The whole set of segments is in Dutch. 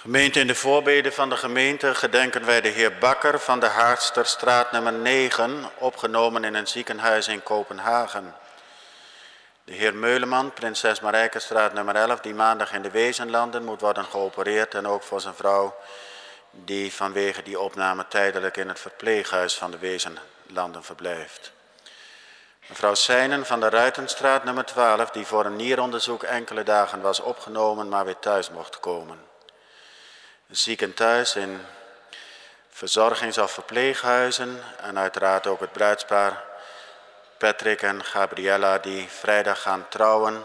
Gemeente in de voorbeden van de gemeente gedenken wij de heer Bakker van de Haardsterstraat nummer 9, opgenomen in een ziekenhuis in Kopenhagen. De heer Meuleman, prinses Marijkenstraat nummer 11, die maandag in de Wezenlanden moet worden geopereerd en ook voor zijn vrouw, die vanwege die opname tijdelijk in het verpleeghuis van de Wezenlanden verblijft. Mevrouw Seinen van de Ruitenstraat nummer 12, die voor een nieronderzoek enkele dagen was opgenomen, maar weer thuis mocht komen zieken thuis in verzorgings- of verpleeghuizen en uiteraard ook het bruidspaar Patrick en Gabriella die vrijdag gaan trouwen.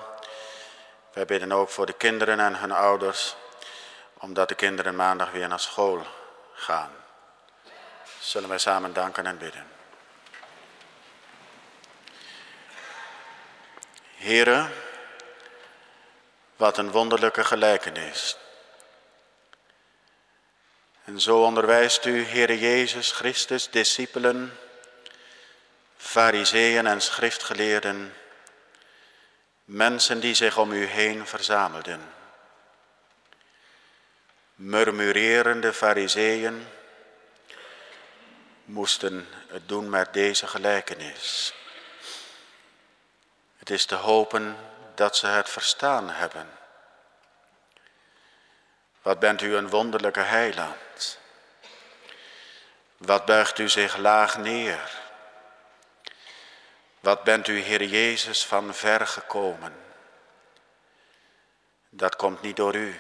Wij bidden ook voor de kinderen en hun ouders, omdat de kinderen maandag weer naar school gaan. Zullen wij samen danken en bidden. Heren, wat een wonderlijke gelijkenis. En zo onderwijst u, Heere Jezus Christus, discipelen, fariseeën en schriftgeleerden, mensen die zich om u heen verzamelden. Murmurerende fariseeën moesten het doen met deze gelijkenis. Het is te hopen dat ze het verstaan hebben. Wat bent u een wonderlijke heiland. Wat buigt u zich laag neer. Wat bent u, Heer Jezus, van ver gekomen. Dat komt niet door u.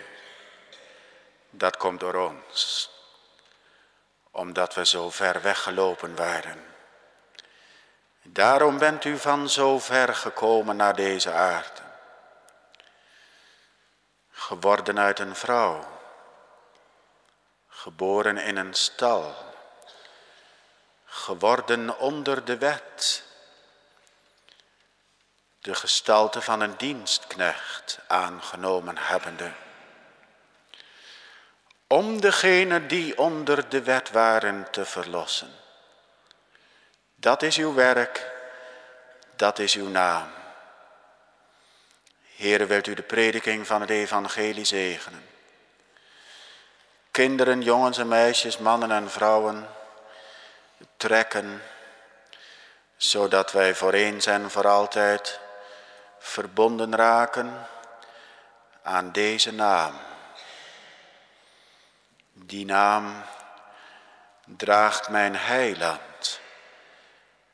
Dat komt door ons. Omdat we zo ver weggelopen waren. Daarom bent u van zo ver gekomen naar deze aarde. Geworden uit een vrouw geboren in een stal, geworden onder de wet, de gestalte van een dienstknecht aangenomen hebbende, om degene die onder de wet waren te verlossen. Dat is uw werk, dat is uw naam. Heere, wilt u de prediking van het evangelie zegenen kinderen, jongens en meisjes, mannen en vrouwen trekken, zodat wij voor eens en voor altijd verbonden raken aan deze naam. Die naam draagt mijn heiland,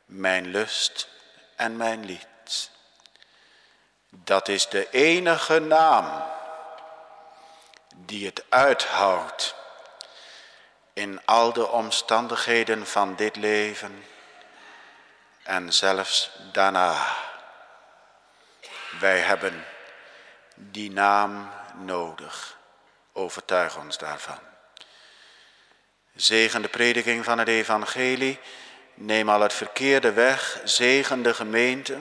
mijn lust en mijn lied. Dat is de enige naam die het uithoudt in al de omstandigheden van dit leven en zelfs daarna. Wij hebben die naam nodig. Overtuig ons daarvan. Zegen de prediking van het evangelie. Neem al het verkeerde weg. Zegen de gemeente.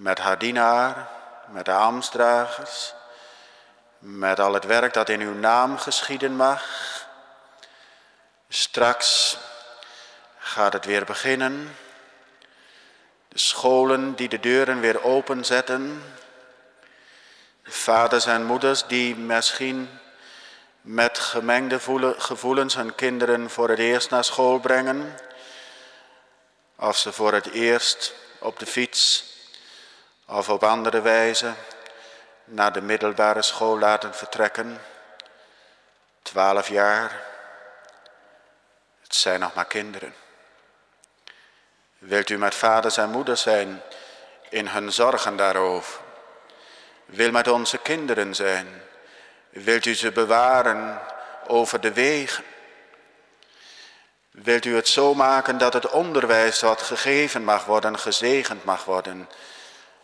Met haar dienaar, met de ambtsdragers, met al het werk dat in uw naam geschieden mag. Straks gaat het weer beginnen. De scholen die de deuren weer openzetten. De vaders en moeders die misschien met gemengde gevoelens hun kinderen voor het eerst naar school brengen. Of ze voor het eerst op de fiets of op andere wijze naar de middelbare school laten vertrekken. Twaalf jaar. Het zijn nog maar kinderen. Wilt u met vaders en moeders zijn in hun zorgen daarover? Wil met onze kinderen zijn? Wilt u ze bewaren over de wegen? Wilt u het zo maken dat het onderwijs wat gegeven mag worden, gezegend mag worden?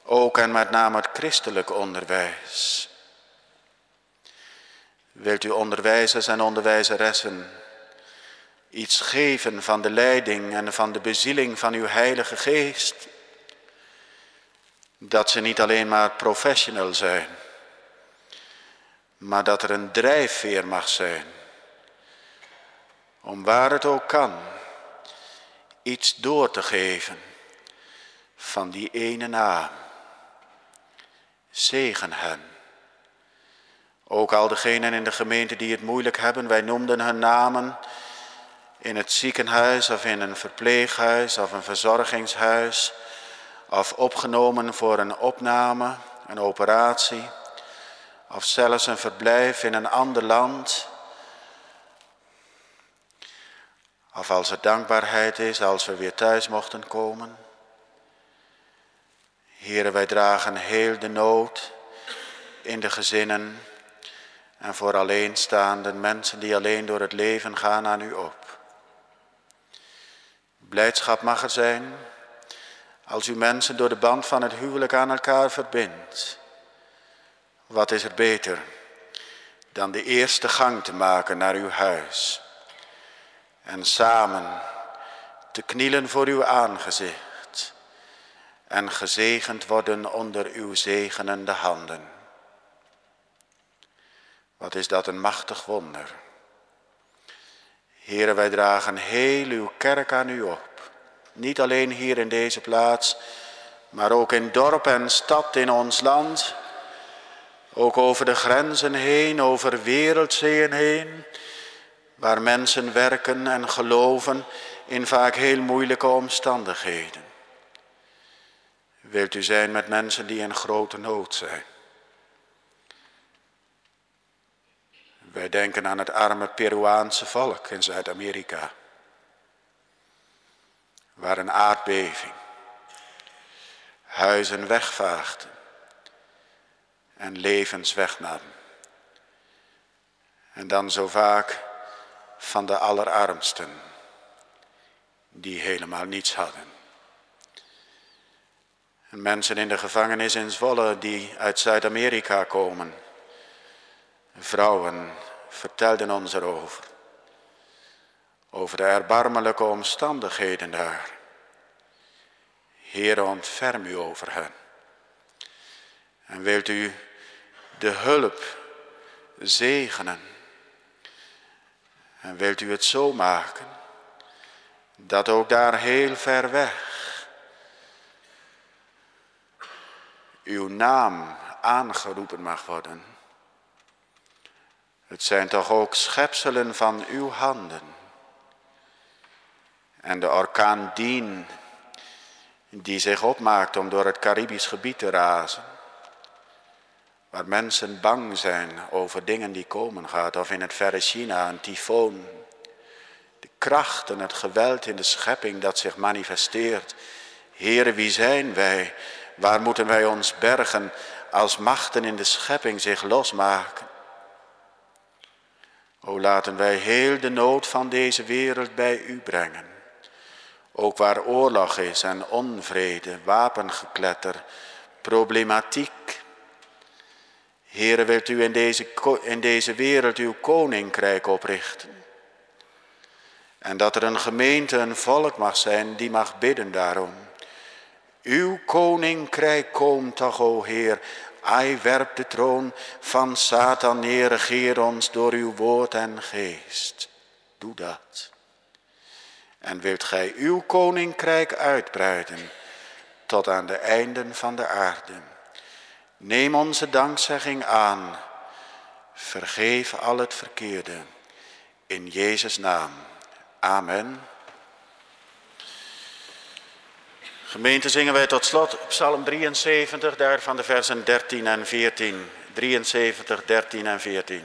Ook en met name het christelijk onderwijs. Wilt u onderwijzers en onderwijzeressen iets geven van de leiding en van de bezieling van uw Heilige Geest? Dat ze niet alleen maar professional zijn, maar dat er een drijfveer mag zijn. Om waar het ook kan, iets door te geven van die ene naam. Zegen hen. Ook al degenen in de gemeente die het moeilijk hebben, wij noemden hun namen in het ziekenhuis of in een verpleeghuis of een verzorgingshuis of opgenomen voor een opname, een operatie of zelfs een verblijf in een ander land. Of als er dankbaarheid is, als we weer thuis mochten komen. Heren, wij dragen heel de nood in de gezinnen en voor alleenstaande mensen die alleen door het leven gaan aan u op. Blijdschap mag er zijn als u mensen door de band van het huwelijk aan elkaar verbindt. Wat is er beter dan de eerste gang te maken naar uw huis en samen te knielen voor uw aangezicht en gezegend worden onder uw zegenende handen. Wat is dat een machtig wonder. Heren, wij dragen heel uw kerk aan u op. Niet alleen hier in deze plaats, maar ook in dorp en stad in ons land. Ook over de grenzen heen, over wereldzeeën heen, waar mensen werken en geloven in vaak heel moeilijke omstandigheden. Wilt u zijn met mensen die in grote nood zijn? Wij denken aan het arme Peruaanse volk in Zuid-Amerika, waar een aardbeving huizen wegvaagde en levens wegnam. En dan zo vaak van de allerarmsten, die helemaal niets hadden. En mensen in de gevangenis in Zwolle die uit Zuid-Amerika komen Vrouwen vertelden ons erover. Over de erbarmelijke omstandigheden daar. Heer, ontferm u over hen. En wilt u de hulp zegenen. En wilt u het zo maken dat ook daar heel ver weg uw naam aangeroepen mag worden. Het zijn toch ook schepselen van uw handen. En de orkaan Dien, die zich opmaakt om door het Caribisch gebied te razen. Waar mensen bang zijn over dingen die komen gaat. Of in het verre China een tyfoon. De kracht en het geweld in de schepping dat zich manifesteert. Heren, wie zijn wij? Waar moeten wij ons bergen als machten in de schepping zich losmaken? O laten wij heel de nood van deze wereld bij u brengen. Ook waar oorlog is en onvrede, wapengekletter, problematiek. Heere, wilt u in deze, in deze wereld uw koninkrijk oprichten? En dat er een gemeente, een volk mag zijn die mag bidden daarom. Uw koninkrijk komt toch, o Heer, hij werpt de troon van Satan neer, regeer ons door uw woord en geest. Doe dat. En wilt gij uw koninkrijk uitbreiden tot aan de einden van de aarde. Neem onze dankzegging aan. Vergeef al het verkeerde. In Jezus' naam. Amen. Gemeente zingen wij tot slot Psalm 73, daarvan de versen 13 en 14. 73, 13 en 14.